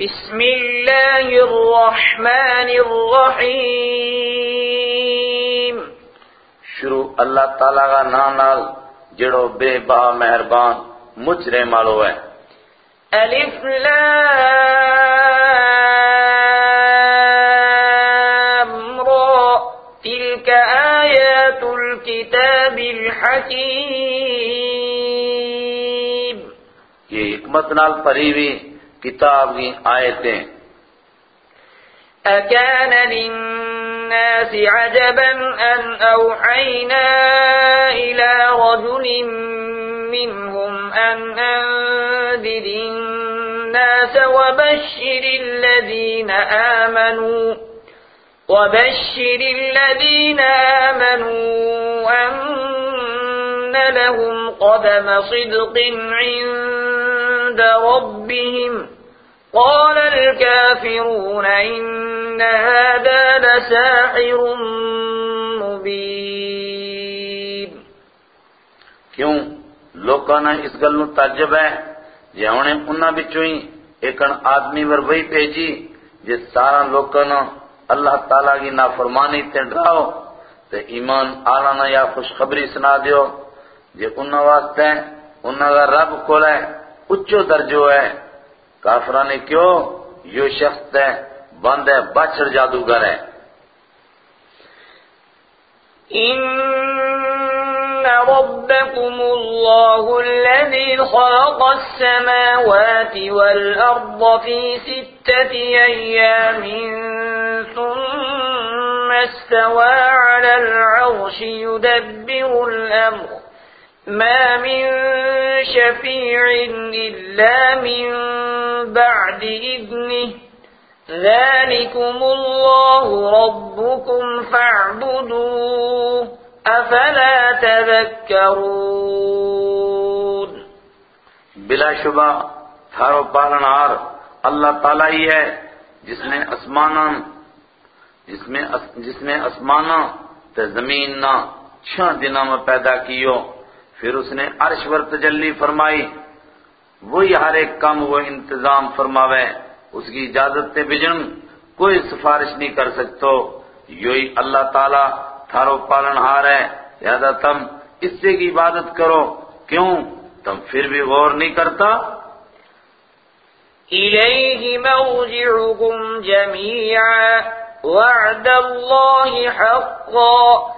بسم الله الرحمن الرحيم. شروع اللہ تعالیٰ کا نام نال جڑو بے با مہربان مجرے مالو ہے۔ ألف لام را تلك آيات الكتاب الحكيم یہ حکمت نال پری کتاب کی آیتیں أكان للناس عجبا أن أوحينا إلى رجل منهم أن أنذر الناس وبشر الذين آمنوا وبشر الذين آمنوا لهم قدم صدق عند ربهم. قال الكافرون إن هذا لساحر مبين. کیوں؟ لوکاں نے اس گل نو تعجب ہے جے ہنے انہاں وچوں ہی ایکن آدمی ور وہی بھیجی جے سارا لوکاں نو اللہ تعالیٰ کی نافرمانی تے ڈراؤ تے ایمان آلانا یا خوشخبری سنا دیو۔ جے انہاں واسطے انہاں کا رب کول ہے، اچو درجو ہے۔ کافرانے کیوں؟ یہ شخص ہے بند ہے بچڑ جادوگر ہے۔ إن ربكم الله الذي خلق السماوات والأرض في ستة أيام ثم استوى على العرش يدبر الأمر ما من شفيع إلا من بعد إذنه ذلكم الله ربكم فاعبدوه أفلا تذكرون بلا شبہ تھارو پالنہار اللہ تعالیٰ ہی ہے جس نے اسماناں جس میں جس نے اسماناں تے زمین نہ چھہ دنوں میں پیدا کیو۔ پھر اس نے عرش ور تجلی فرمائی۔ وہی ہر ایک کام وہ انتظام فرماوے، اس کی اجازت تے بجن کوئی سفارش نہیں کر سکتو۔ یوہی اللہ تعالیٰ تھارو پالنہار ہے۔ لہذا تم اس سے کی عبادت کرو۔ کیوں؟ تم پھر بھی غور نہیں کرتا؟ إليه مرجعكم جميعا، وعد الله حقا۔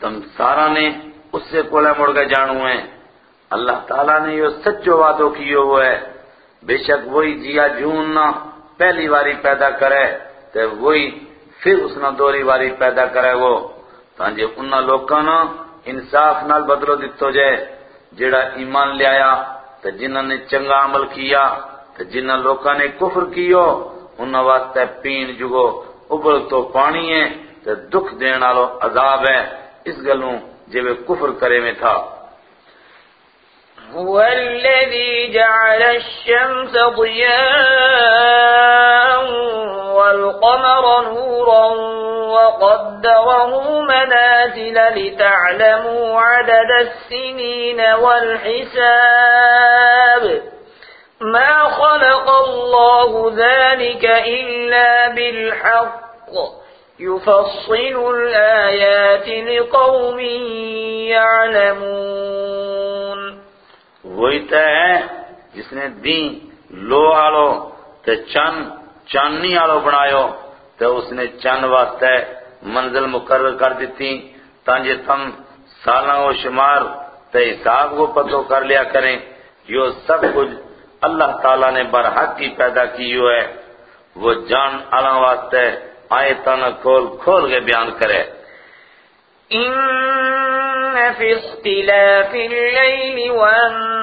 تم سارا نے اس سے کولے مڑ کے جانو ہے اللہ تعالیٰ نے یہ سچو وعدو کیو ہوا ہے۔ بے شک وہی جیا جون نہ پہلی واری پیدا کرے تے وہی پھر اس نہ دوری واری پیدا کرے وہ۔ تانجے انہاں لوکاں نا انصاف نال بدلو دتو جائے جیڑا ایمان لے آیا تے جنہاں نے چنگا عمل کیا تے جنہاں لوکاں نے کفر کیو، انہاں واسطے پین جگو، ابل تو پانی ہے تے دکھ دین والو عذاب ہے۔ اس گلوں وہ کفر کرے میں تھا۔ هو الذي جعل الشمس ضياء والقمر نورا وقدره منازل لتعلموا عدد السنين والحساب. ما خلق الله ذلك إلا بالحق. يفصل الآيات لقوم يعلمون. وہی تے ہے جس نے دین لو آلو تے چن چاننی آلو بنایو تے اس نے چن واسطے منزل مقرر کر دیتی، تانجے تم سالاں و شمار تے حساب کو پتو کر لیا کریں یہ سب کچھ اللہ تعالیٰ نے برحق کی پیدا کی ہے۔ وہ جان علا واسطے آیتانا کھول کھول کے بیان کرے۔ إن في اختلاف الليل والنهار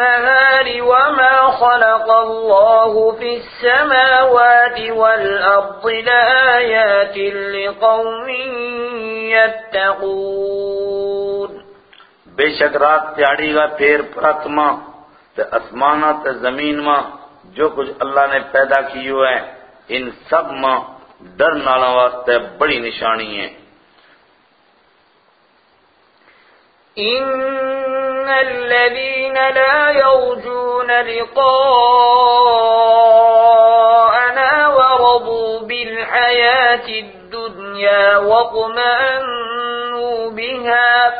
النار وما خلق الله في السماوات والأرض لآيات لقوم يتقون۔ بے شک رات تیاڑی گا پھر پرت ماں تے اسمانہ تے زمین ماں جو کچھ اللہ نے پیدا کیو ہے ان سب ماں ڈر نالا واسطے بڑی نشانی ہے إن الذين لا يرجون لقاءنا ورضوا بالحياة الدنيا واطمأنوا بها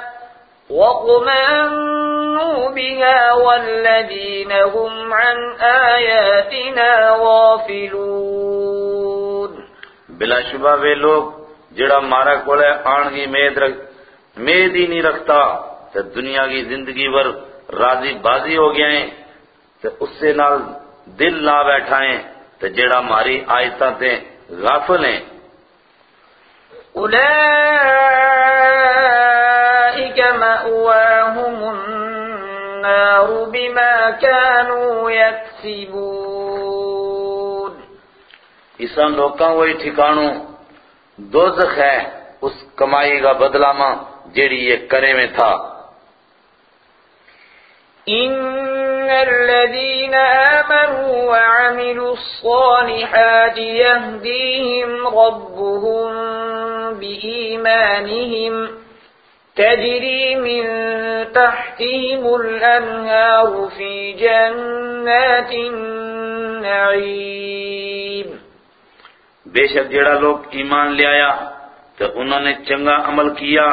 واطمأنوا بها والذين هم عن آياتنا غافلون بلا شبہ وہ لوگ، جڑا مارا کولے آن کی مید رکھ، مید ہی نہیں رکھتا۔ تے دنیا کی زندگی پر راضی بازی ہو گیا ہیں، تے اس سے نال دل لا بیٹھا ہیں۔ تے جڑا ماری آیتاں تے غافل ہیں۔ أولئك مأواهم النار بما كانوا يكسبون اسان لوکاں وہی ٹھکانو دوزخ ہے اس کمائی کا بدلہ ماں جیڑی یہ کرے میں تھا۔ إن الذين آمنوا وعملوا الصالحات يهديهم ربهم بإيمانهم تجري من تحتهم الأنهار في جنات النعيم بے شک جیڑا لوگ ایمان لے آیا تو انہوں نے چنگا عمل کیا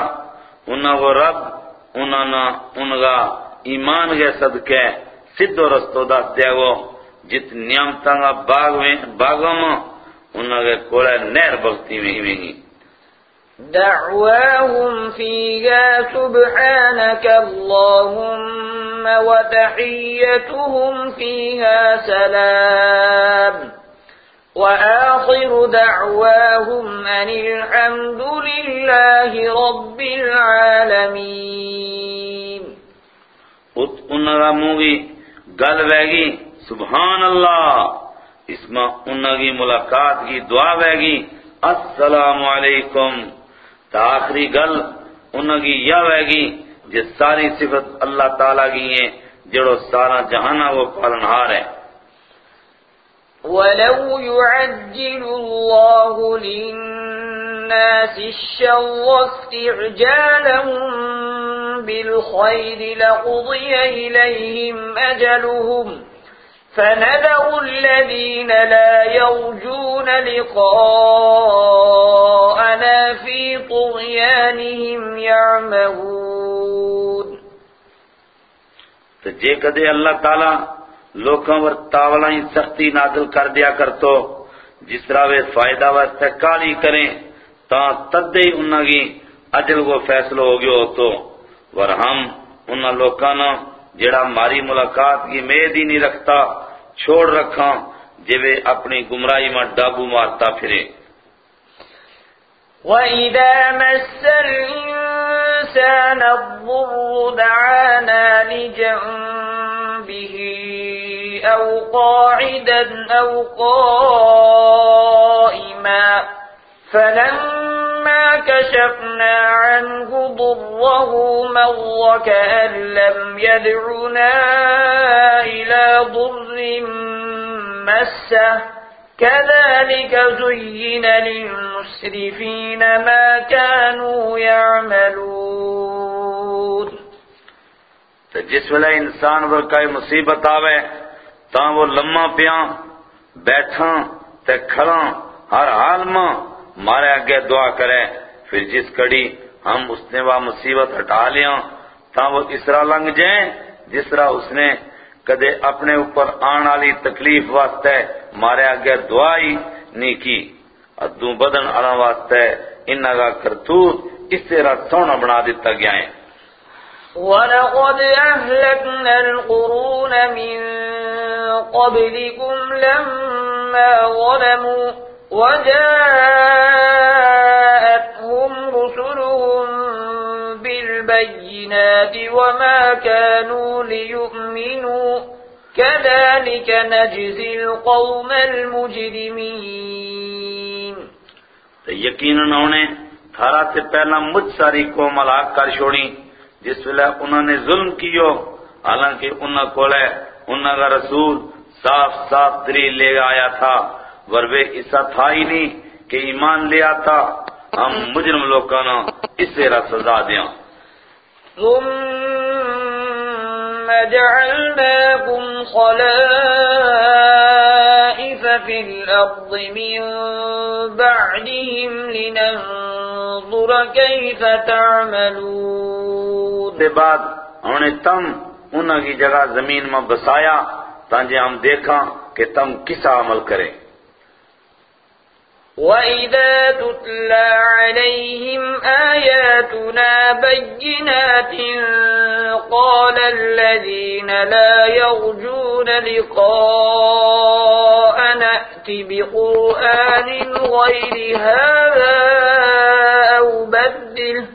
انہوں وہ رب انہوں نے انگا ایمان گئے صدقے سدھ و رستو دا دیا گو جت نیامتاں گا باغ میں، باغوں میں انہوں نے کوڑے نیر بغتی میں ہی میں ہی دعواهم فيها سبحانك اللهم وتحيتهم فيها سلام۔ وآخر دعواهم أن الحمد لله رب العالمين. ات انہا موگی گل ویگی سبحان اللہ، اس میں انہا کی ملاقات کی دعا ویگی السلام علیکم۔ تا آخری گل انہا کی یا ویگی جس ساری صفت اللہ تعالیٰ کی ہیں، جڑو سارا جہانا وہ پالنہار ہے۔ ولو يعجل الله للناس الشر استعجالهم بالخير لقضي إليهم أجلهم فنذر الذين لا يرجون لقاءنا في طغيانهم يعمهون تو جے کدے اللہ تعالیٰ لوکاں ور تاولا ہی سختی نازل کر دیا کرتو جس طرح وہ فائدہ واسطے کالی کریں، تا تدے ہی انہاں کی اجل کو فیصلہ ہو گیا ہو تو۔ ور ہم انہاں لوکاں نا جڑا ماری ملاقات کی مید ہی نہیں رکھتا، چھوڑ رکھاں جے وہ اپنی گمراہی میں ڈابو مارتا پھرے۔ وَإِذَا مَسَّ الْإِنسَانَ الضُّرُّ دَعَانَا لِجَنبِهِ أَوْ قَاعِدًا أَوْ قَائِمًا فَلَمَّا كَشَفْنَا عَنْهُ ضُرَّهُ مَرَّ كَأَن لَّمْ يَدْعُنَا إِلَى ضُرٍّ مَّسَّهُ كذلك زين للمسرفين ما كانوا يعملون تو جس ویلے انسان پر کوئی مصیبت آوے تاں وہ لمحہ پیاں بیٹھاں تے کھڑاں ہر حال میں مارے اگے دعا کرے پھر جس کڑی ہم اس نے وہ مصیبت ہٹا لیاں تاں وہ اس طرح لنگ جائیں جس طرح اس نے کدے اپنے اوپر آن والی تکلیف واسطے مارے اگے دعا ہی نہیں کی ادو بدن آنا واسطے انہاں کا کرتوت اس طرح سونا بنا دیتا گیا ہے وَلَقَدْ أَهْلَكْنَا الْقُرُونَ مِنْ قَبْلِكُمْ لَمَّا ظَلَمُوا وَجَاءَتْهُمْ رُسُلُهُم بِالْبَيِّنَاتِ وَمَا كَانُوا لِيُؤْمِنُوا. كذلك نجزي القوم المجرمين. تو یقیناً انہیں تھارا سے پہلا مجھ ساری قوم ہلاک کر چھوڑی، جس ویلے انہوں نے ظلم کیو، حالانکہ انہوں کو لے انہوں کا رسول صاف صاف دلیل لے آیا تھا وربے ایسا تھا ہی نہیں کہ ایمان لے آتا۔ ہم مجرم نے اس سے سزا دیا ثم جعلناكم خلائف في الأرض من بعدهم لننظر كيف تعملون۔ کے بعد ہم نے تم انہوں کی جگہ زمین میں بسایا تانجے ہم دیکھا کہ تم کسا عمل کریں۔ وَإِذَا تُتْلَى عَلَيْهِمْ آيَاتُنَا بَيِّنَاتٍ قَالَ الَّذِينَ لَا يَرْجُونَ لِقَاءَ نَأْتِ بِقُرْآنٍ غَيْرِ هَذَا أَوْ بَدِّلْهُ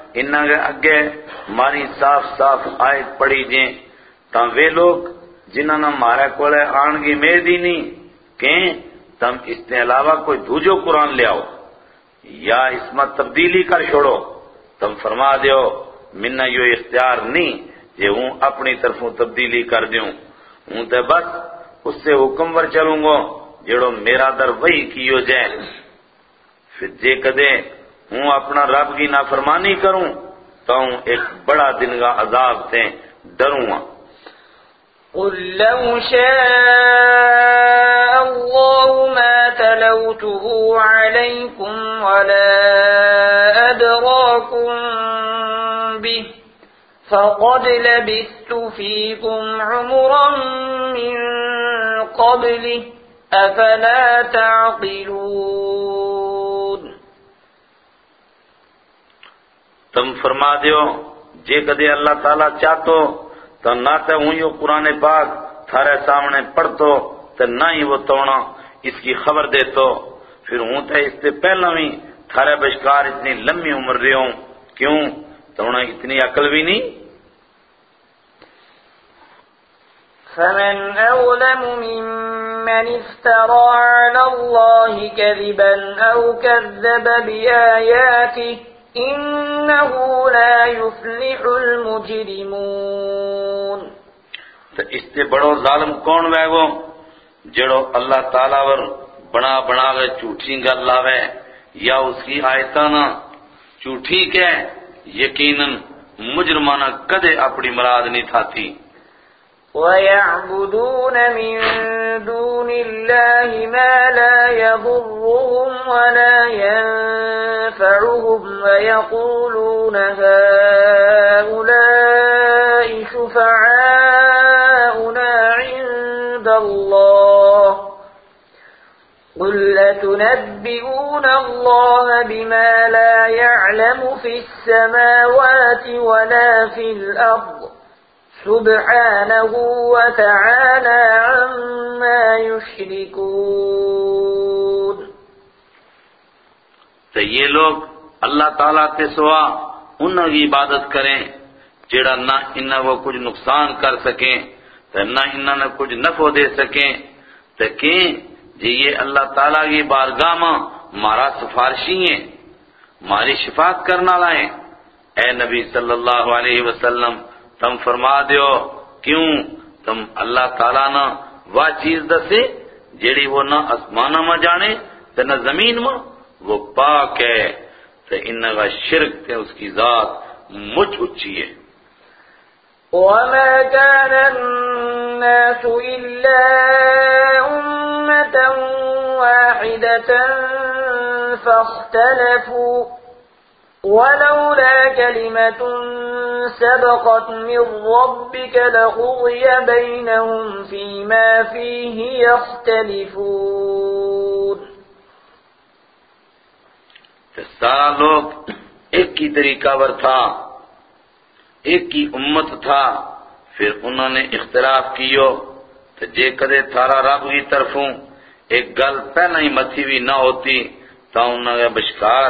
انہاں کے اگے ماری صاف صاف آیت پڑھی جیں تم وہ لوگ جنہاں نے مارے کولے آن کی میدی نہیں کہیں تم اس کے علاوہ کوئی دوجو قرآن لے آؤ۔ یا اس میں تبدیلی کر چھوڑو۔ تم فرما دیو منا یو اختیار نہیں یہ ہوں اپنی طرفوں تبدیلی کر دیوں۔ ہوں تے بس اس سے حکم ور چلوں گا جڑو میرا در وہی کیو جائے۔ پھر جے کدے ہوں اپنا رب کی نافرمانی کروں تو ہوں ایک بڑا دن کا عذاب سے ڈروں گا۔ قل لو شاء الله ما تلوته عليكم ولا أدراكم به فقد لبثت فيكم عمرا من قبله أفلا تعقلون۔ تم فرما دیو، جے کدے اللہ تعالیٰ چاہتو، تو نہ تے ہوں یو قرآن پاک تھارے سامنے پڑھتو تو نہ ہی وہ توڑا، اس کی خبر دیتو۔ پھر ہوں تے اس سے پہلا بھی تھارے بشکار اتنی لمبی عمر رہے ہوں۔ کیوں؟ تو انہیں اتنی عقل بھی نہیں۔ فمن أظلم ممن افترى على الله كذبا أو كذب بآياته انہو لا يفلح المجرمون. تو اس تے بڑو ظالم کون وے گو جڑو اللہ تعالیٰ ور بنا بنا گئے جھوٹی گل لاوے یا اس کی آیتانا جھوٹی کے یقیناً مجرمانہ کدے اپنی مراد نہیں تھاتی۔ ويعبدون من دون الله ما لا يضرهم ولا ينفعهم ويقولون هؤلاء شفعاؤنا عند الله. قل أتنبئون الله بما لا يعلم في السماوات ولا في الأرض. سبحانه وتعالى عما يشركون. تو یہ لوگ اللہ تعالیٰ تے سوا انہوں کی عبادت کریں جڑا نہ انہوں کو کچھ نقصان کر سکیں تو نہ انہوں نے کچھ نفع دے سکیں۔ تو کہیں جی یہ اللہ تعالیٰ کی بارگاہ میں مارا سفارشی ہیں، ماری شفاعت کرنا لائیں۔ اے نبی صلی اللہ علیہ وسلم تم فرما دیو، کیوں؟ تم اللہ تعالیٰ نہ وہ چیز دسے جیڑی وہ نہ آسمان میں جانے تو نہ زمین میں وہ پاک ہے۔ تو ان کا شرک تے اس کی ذات مجھ اچھی ہے۔ وما كان الناس إلا أمة واحدة فاختلفوا ولولا كلمة سبقت من ربك لقضي بينهم فيما فيه يختلفون سارا لوگ ایک کی طریقہ ور تھا، ایک کی امت تھا، پھر انہوں نے اختلاف کیو، تو جے کدے تھارا رب کی طرفوں ایک گل پہنا ہی متھی بھی نہ ہوتی تو انہوں نے بشکار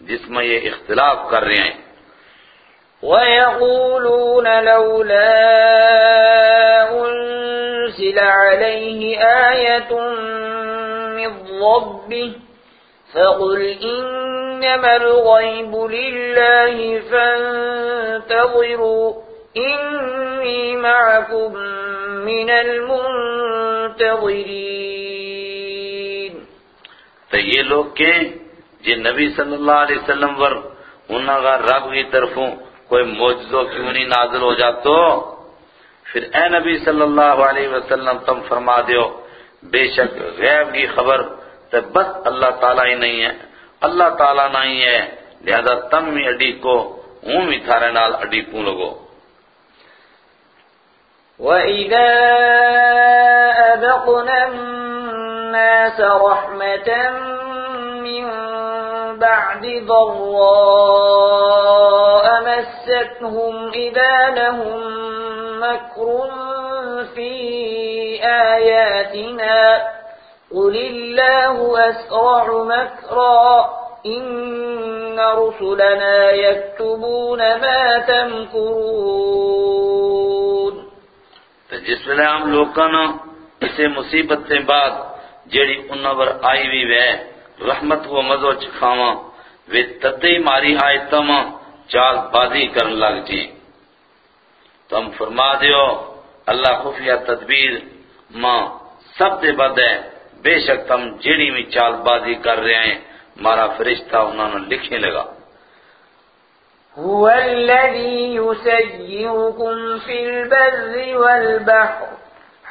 جس میں یہ اختلاف کر رہے ہیں۔ ويقولون لولا أُنسِلَ عليه آية من ربه فقل إنما الغيب لله فانتظروا إني معكم من المنتظرين تو یہ لوگ کہیں جی نبی صلی اللہ علیہ وسلم ور انہوں کا رب کی طرفوں کوئی موجزہ کیوں نہیں نازل ہو جاتو پھر اے نبی صلی اللہ علیہ وسلم تم فرما دیو، بے شک غیب کی خبر تو بس اللہ تعالیٰ ہی نہیں ہے، اللہ تعالیٰ نہیں ہے، لہذا تم بھی اڈی کو، ہوں بھی تھارے نال اڈی پوں لگو۔ وَإِذَا أَذَقْنَا النَّاسَ رَحْمَةً مِّن بَعْدِ ضَرَّاءَ مَسَّتْهُمْ إِذَا لَهُم مَّكْرٌ فِي آيَاتِنَا. قُلِ اللَّهُ أَسْرَعُ مَكْرًا. إِنَّ رُسُلَنَا يَكْتُبُونَ مَا تَمْكُرُونَ. تو جس ویلے ہم نا اسے مصیبت سے بعد جیڑی انہاں پر آئی بھی وے، رحمت و مزو چکھاواں وے تدے ماری آیتاں ماں چال بازی کرن لگ جی۔ تم فرما دیو، اللہ خفیہ تدبیر ماں سب دے بد ہے۔ بے شک تم جیڑی میں چال بازی کر رہے ہیں، مارا فرشتہ انہوں نے لکھنے لگا۔ هو الذي يسيركم في البر والبحر.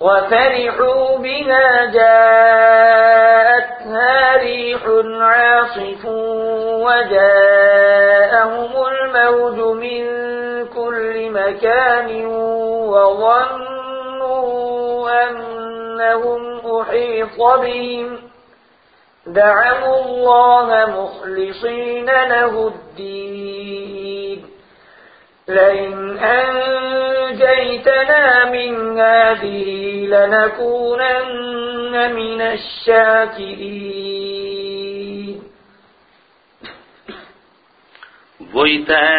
وفرحوا بها جاءتها ريح عاصف وجاءهم الموج من كل مكان وظنوا أنهم أحيط بهم. دعوا الله مخلصين له الدين. لئن أنجيتنا من هذه لنكونن من الشاكرين. وہی تو ہے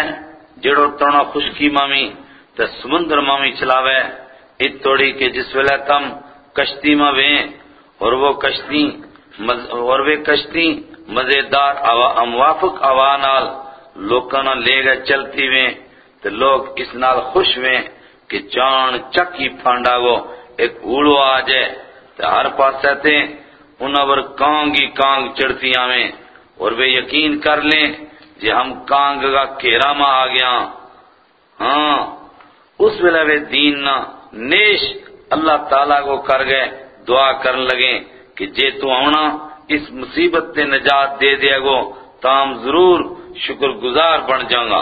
جڑو تونا خشکی مامی تو سمندر مامی چلاوے، ات توڑی کے جس ویلے تم کشتی ماں ویں، اور وہ کشتی اور وہ کشتی مزیدار موافق آوانال لوکاں لے گئے چلتی ویں۔ تو لوگ اس نال خوش ویں کہ چان چکی پھانڈا گو ایک اوڑو آ جائے۔ تو ہر پاسے تے انہاں پر کانگی کانگ چڑھتی آویں۔ اور وہ یقین کر لیں جی ہم کانگ کا کھیرا ماں آ گیا۔ ہاں اس ویلے وہ دین نہ نیش اللہ تعالیٰ کو کر گئے، دعا کرن لگے کہ جے تو آنا اس مصیبت تے نجات دے دیا گو تام ضرور شکر گزار بن جاؤں گا۔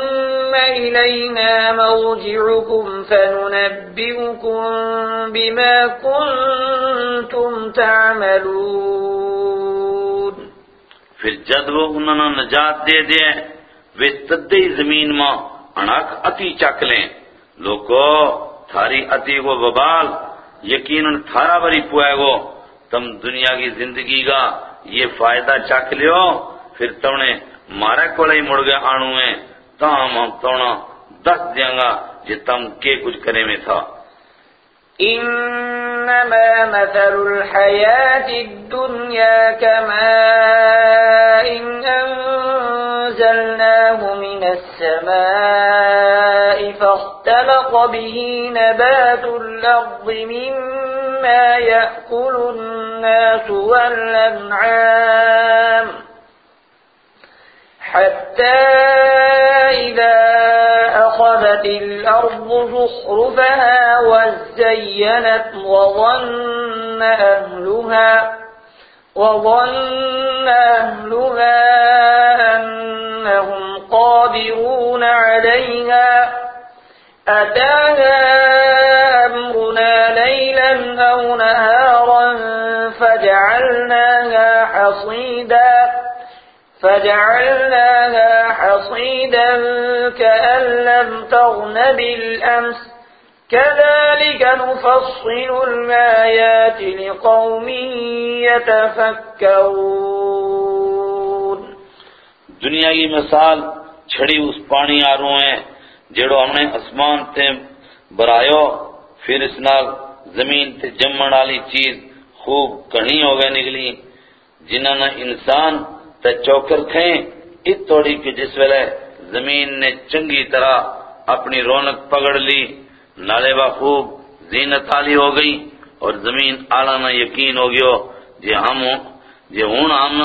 إلينا مرجعكم فننبئكم بما كنتم تعملون. پھر جد وہ انہوں نے نجات دے دے، وہ تدی زمین ماں انک اتی چک لیں۔ لوکو، تھاری اتی کو ببال، یقیناً تھارا بری پوئے گو تم دنیا کی زندگی کا یہ فائدہ چک لیو، پھر تم نے مارے کو مڑ گئے آنو میں۔ تام ہم تونا دس دیں گا جی تم کے کچھ کرے میں تھا۔ إنما مثل الحياة الدنيا كماء أنزلناه من السماء فاختلق به نبات الأرض مما يأكل الناس والأنعام حتى إذا أخذت الأرض زخرفها وزينت وظن أهلها وظن أهلها أنهم قادرون عليها. أتاها أمرنا ليلا أو نهارا فجعلناها حصيدا. فجعلناها حصيدا كأن لم تغن بالأمس. كذلك نفصل الآيات لقوم يتفكرون. دنیا کی مثال چھڑی اس پانی آروں ہیں جڑو ہم نے اسمان تے برایو، پھر اس نال زمین تے جمن والی چیز خوب کہیں ہو گئے نکلی جنہوں نے انسان تے چوکر کھیں ات توڑی کہ جس ویلے زمین نے چنگی طرح اپنی رونق پکڑ لی، نالے با خوب زینت آلی ہو گئی اور زمین آلانا یقین ہو گیو۔ جے ہم جے ہون ہم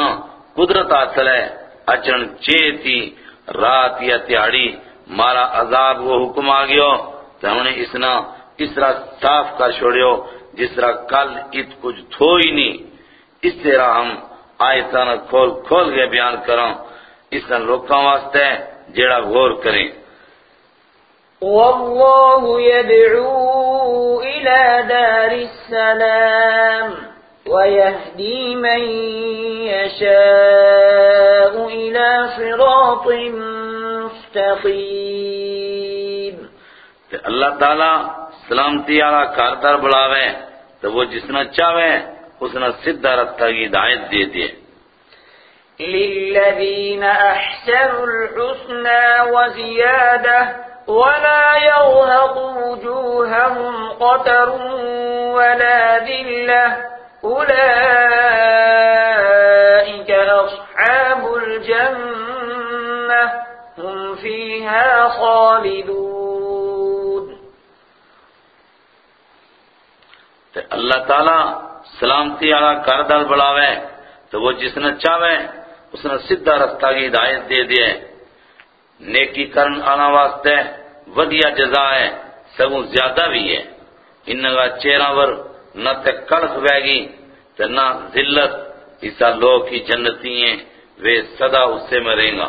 قدرت حاصل ہے۔ اچن چے تھی، رات یا تیاڑی مارا عذاب وہ حکم آ گیو۔ تو ہم نے اسنا اس طرح صاف کر چھوڑیو، جس طرح کل ات کچھ تھو ہی نہیں۔ اس طرح ہم آیتانا کھول کھول کے بیان کروں۔ اس طرح لوکاں واسطے جیڑا غور کریں۔ والله يدعو إلى دار السلام ويهدي من يشاء إلى صراط مستقيم اللہ تعالی سلامتی والا کاردار بڑھاوے تو وہ جس نے چاہے نے سیدھا رستہ کی ہدایت دے دے للذين أحسنوا الحسنى وزيادة ولا يرهق وجوههم قتر ولا ذلة. أولئك أصحاب الجنة هم فيها خالدون. اللہ تعالی سلامتی والا کاردار بڑھاوے تو وہ جس نے چاہے اس نے سیدھا رستہ کی ہدایت دے دے نیکی کرن آنا واسطے ودیا جزا ہے، سگوں زیادہ بھی ہے۔ انگا چہرہ ور نہ تے کڑک بیگی تے نہ ذلت اسا لوگ کی جنتی ہیں وہ صدا اس سے مریں گا۔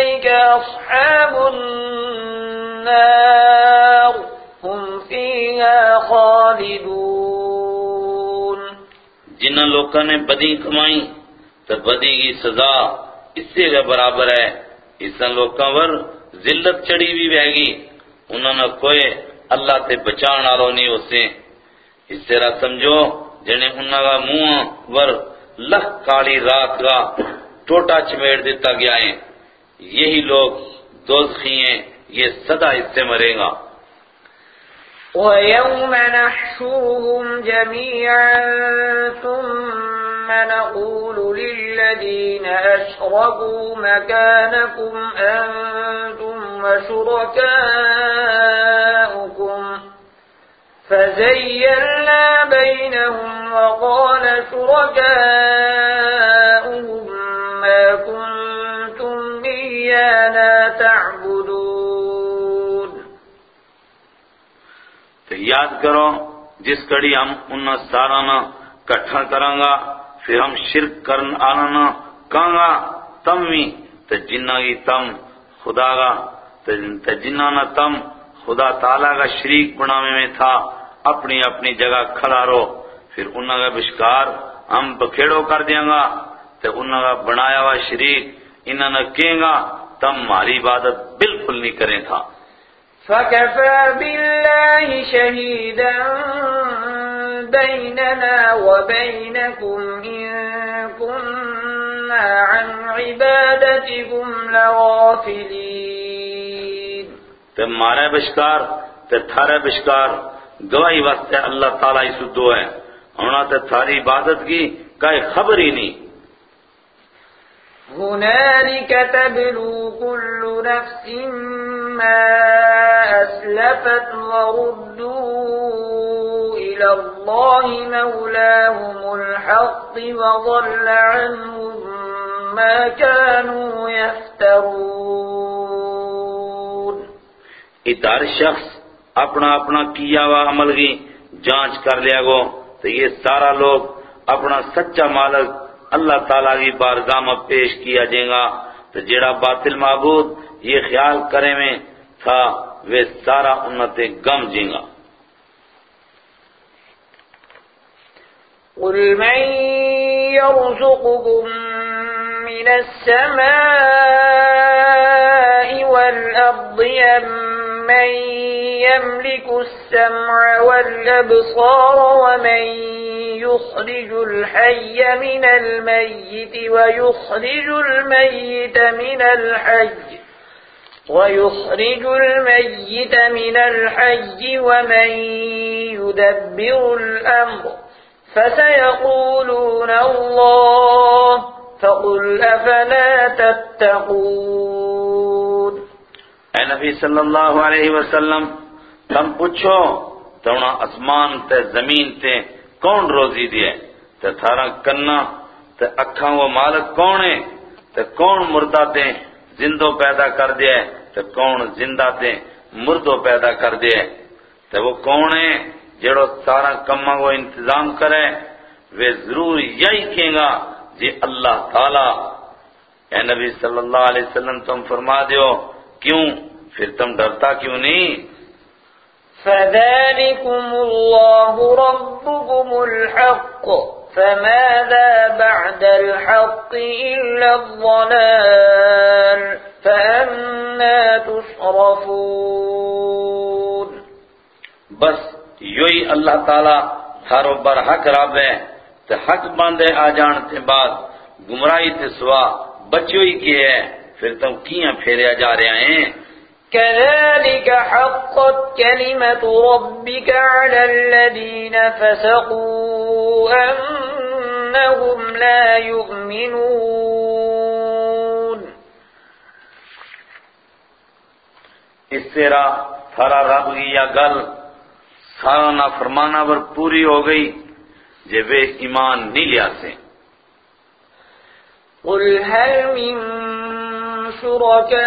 أصحاب النار هم فيها خالدون. جن لوگوں نے بدی کمائی تو بدی کی سزا اس سے کے برابر ہے۔ اس لوگوں پر ذلت چڑی بھی بہ گی انہوں نے کوئی اللہ تے بچان آلو نہیں اسے اس طرح سمجھو جنہیں انہوں کا منہ ور لکھ کالی رات کا ٹوٹا چمیڑ دیتا گیا ہے۔ یہی لوگ دوزخی ہیں یہ صدا اس سے مرے گا۔ ويوم نحشوهم جميعا ثم نقول للذين أشركوا مكانكم أنتم وَشُرَكَاءُكُمْ فزيّلنا بينهم وقال شُرَكَاءُكُمْ یاد کرو، جس کڑی ہم ان سارانا کٹھا کراں گا پھر ہم شرک کرن آنا کہاں گا تم بھی تو جنہ کی تم خدا گا تو جنہ نہ تم خدا تعالیٰ کا شریک بناوے میں تھا، اپنی اپنی جگہ کھڑا رہو پھر انہوں کا بشکار ہم بکھیڑو کر دیں گا تو انہوں کا بنایا ہوا شریک انہوں نے کہیں گا، تم ہماری عبادت بالکل نہیں کریں تھا۔ فَكَفَى بِاللَّهِ شَهِيدًا بَيْنَنَا وَبَيْنَكُمْ إِن كُنَّا عَنْ عِبَادَتِكُمْ لَغَافِلِينَ تے مارے بشکار، تے تھارے بشکار، گواہی واسطے اللہ تعالیٰ ہی سدو ہے۔ ہونا تے تھاری عبادت کی کئی خبر ہی نہیں۔ هنالك تبلو كل نفس ما أسلفت وردوا إلى الله مولاهم الحق وضل عنهم ما كانوا يفترون. ادار شخص، اپنا اپنا کیا ہوا عمل کی جانچ کر لیا گو، تو یہ سارا لوگ اپنا سچا مالک اللہ تعالیٰ کی بارگاہ میں پیش کیا جائے گا۔ تو جڑا باطل معبود یہ خیال کرے میں تھا، وہ سارا انت گم جائے گا۔ قل من يرزقكم من السماء والأرض من يملك السمع والأبصار ومن يخرج الحي من الميت ويخرج الميت من الحي ويخرج الميت من الحي ومن يدبر الأمر فسيقولون الله فقل أفلا تتقون اے نبی صلی اللہ علیہ وسلم، تم پوچھو تو اسمان تے زمین تے کون روزی دیے تے تھارا کنا، تے اکھاں وہ مالک کون ہے تے کون مردہ تے زندو پیدا کر دیا تے کون زندہ تے مردو پیدا کر دیا تے وہ کون ہے جڑو سارا کما کو انتظام کرے؟ وہ ضرور یہی کہیں گا جی اللہ تعالی۔ اے نبی صلی اللہ علیہ وسلم تم فرما دیو کیوں؟ پھر تم ڈرتا کیوں نہیں؟ فذلكم الله ربكم الحق فماذا بعد الحق إلا الضلال؟ فأنا تصرفون بس یوی اللہ تعالی تھارو بر حق رب ہے۔ تے حق باندھے آ جان تے بعد گمراہی تے سوا بچو ہی کی ہے؟ پھر تم کیاں پھیریا جا رہے ہیں؟ كذلك حقت كلمة ربك على الذين فسقوا أنهم لا يؤمنون. اس طرح تھارا رب کی یا گل سارا نہ فرمانا پر پوری ہو گئی۔ جب ایمان نہیں لیا سے قل هل من شركائكم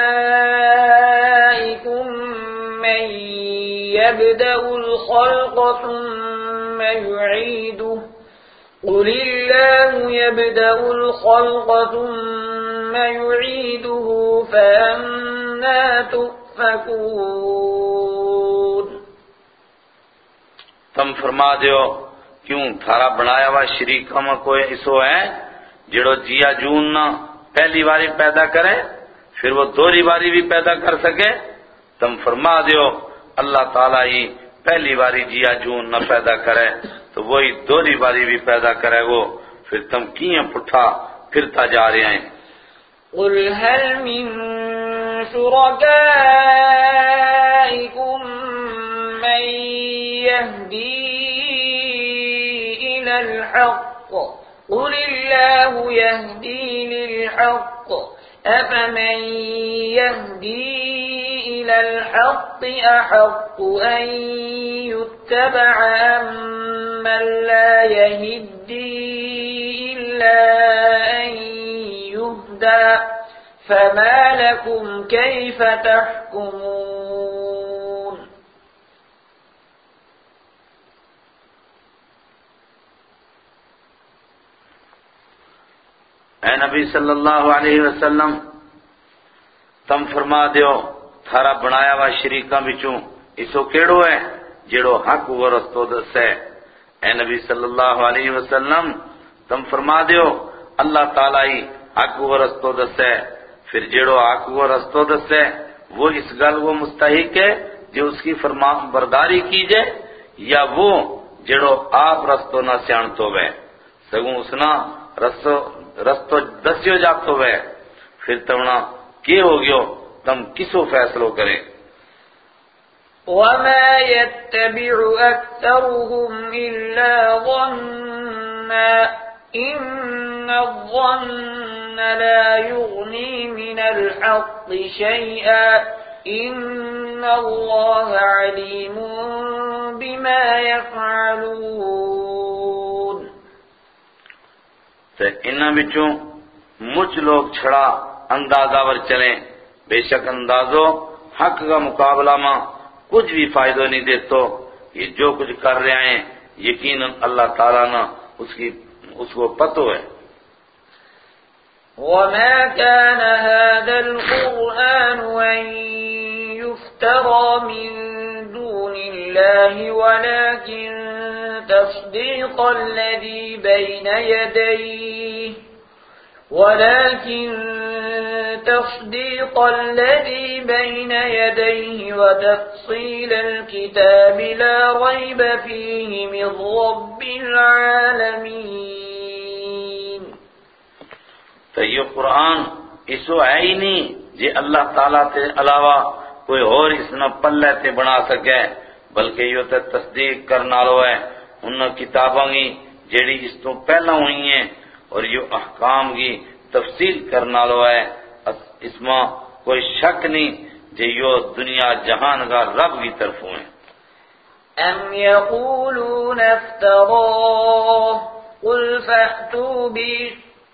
من يبدأ الخلق ثم يعيده؟ قل الله يبدأ الخلق ثم يعيده فأنا تؤفكون۔ تم فرما دیو کیوں؟ تھارا بنایا ہوا شریکہ میں کوئی اسو ہے جڑو جیا جون نہ پہلی باری پیدا کرے، پھر وہ دوری باری بھی پیدا کر سکے۔ تم فرما دیو، اللہ تعالیٰ ہی پہلی باری جیا جون نہ پیدا کرے، تو وہی دوری باری بھی پیدا کرے وہ پھر تم کیوں پٹھا پھرتا جا رہے ہیں؟ قل هل من شركائكم من يهدي إلى الحق. قل الله يهدي للحق. أفمن يهدي إلى الحق أحق أن يتبع أم لا يهدي إلا أن يهدى. فما لكم كيف تحكمون؟ اے نبی صلی اللہ علیہ وسلم، تم فرما دیو، تھارا بنایا ہوا شریکاں بچوں اسو کیڑو ہے جڑو حق و رستو دس ہے؟ اے نبی صلی اللہ علیہ وسلم، تم فرما دیو، اللہ تعالیٰ ہی حق و رستو دس ہے۔ پھر جڑو حق و رستو دس ہے، وہ اس گل وہ مستحق ہے جو اس کی فرمان برداری کیجیے، یا وہ جڑو آپ رستو نہ سیانتو وے سگوں اسنا رستو رستو دسیو جاتو وے۔ پھر تمنا کی ہو گیو تم کسو فیصلو کریں۔ وما يتبع أكثرهم إلا ظنا إن الظن لا يغني من الحق شيئا إن الله عليم بما يفعلون تو انہاں بچوں مجھ لوگ چھڑا اندازہ ور چلیں۔ بے شک اندازو حق کا مقابلہ ماں کچھ بھی فائدہ نہیں دیتو۔ یہ جو کچھ کر رہے ہیں، یقیناً اللہ تعالیٰ نے اس کی، اس کو پتو ہے۔ وما كان هذا القرآن أن يفترى من الله ولكن تصديق الذي بين يديه، ولكن تصديق الذي بين يديه، وتفصيل الكتاب لا ريب فيه من رب العالمين. تو یہ قرآن اسو ہے ہی نہیں جی اللہ تعالیٰ تے علاوہ کوئی اور اس نے پلے تے بنا سکے۔ بلکہ یہ تے تصدیق کرنا لو ہے ان کتاباں گی جیڑی اس تو پہلا ہوئی ہیں۔ اور یہ احکام کی تفصیل کرنا لو ہے اس میں کوئی شک نہیں جو یہ دنیا جہان کا رب کی طرف ہیں۔ ام يقولون افتراه، قل فأتوا بي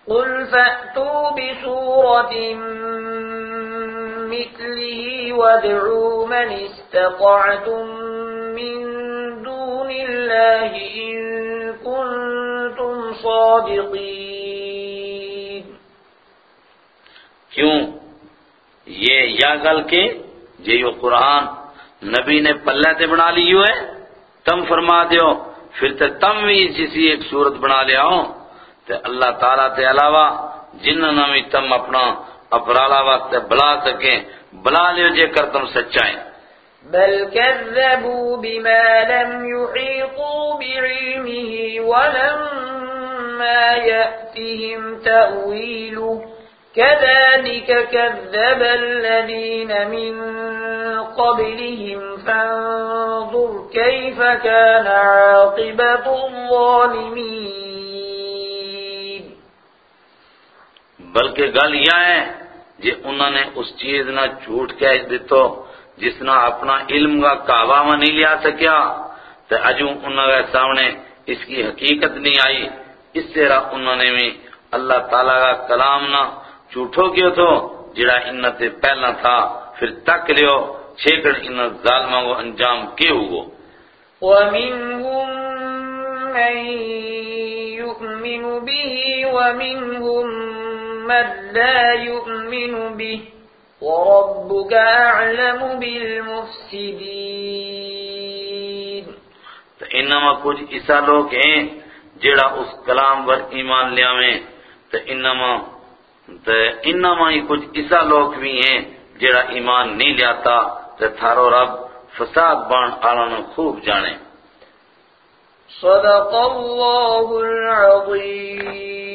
قل فأتوا بسورة مثله وادعوا من استطعتم دون الله إن كنتم صادقين. کیوں؟ یہ یا گل کے جے یہ قرآن نبی نے پلے تے بنا لی ہے تم فرما دیو، پھر تے تم بھی جسی ایک صورت بنا لیا ہو تے اللہ تعالیٰ تے علاوہ جن نمی تم اپنا اپرالا وقت بلا سکیں، بلا لیو جے کر تم سچائیں۔ بل كذبوا بما لم يحيطوا بعلمه ولما يأتهم تأويله. كذلك كذب الذين من قبلهم. فانظر كيف كان عاقبة الظالمين. بلکہ گل یہ ہے جی انہوں نے اس چیز نہ جھوٹ کہہ دیتو جس نہ اپنا علم کا کعوہ میں نہیں لیا سکیا تو اجوں انہوں کے سامنے اس کی حقیقت نہیں آئی۔ اس طرح انہوں نے بھی اللہ تعالیٰ کا کلام نہ جھوٹو کیوں تو جڑا ان تے پہلا تھا، پھر تک لیو، چھیکڑ ان ظالموں کو انجام کے ہوگو ومنهم من يؤمن به، ومنهم من لا يؤمن به۔ وربك أعلم بالمفسدين تو انما کچھ ایسا لوگ ہیں جڑا اس کلام پر ایمان لیاویں۔ تو انما تو انما ہی کچھ ایسا لوگ بھی ہیں جڑا ایمان نہیں لیاتا تو تھارو رب فساد بان آلان خوب جانے۔ صدق الله العظيم